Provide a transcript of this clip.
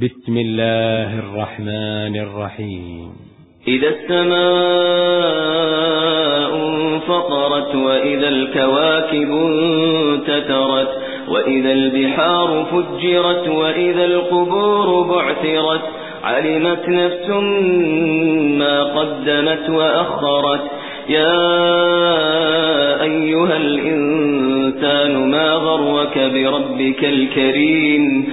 بسم الله الرحمن الرحيم. إذا السماء انفطرت وإذا الكواكب انتترت وإذا البحار فجرت وإذا القبور بعثرت علمت نفس ما قدمت وأخرت. يا أيها الإنسان ما غرك بربك الكريم؟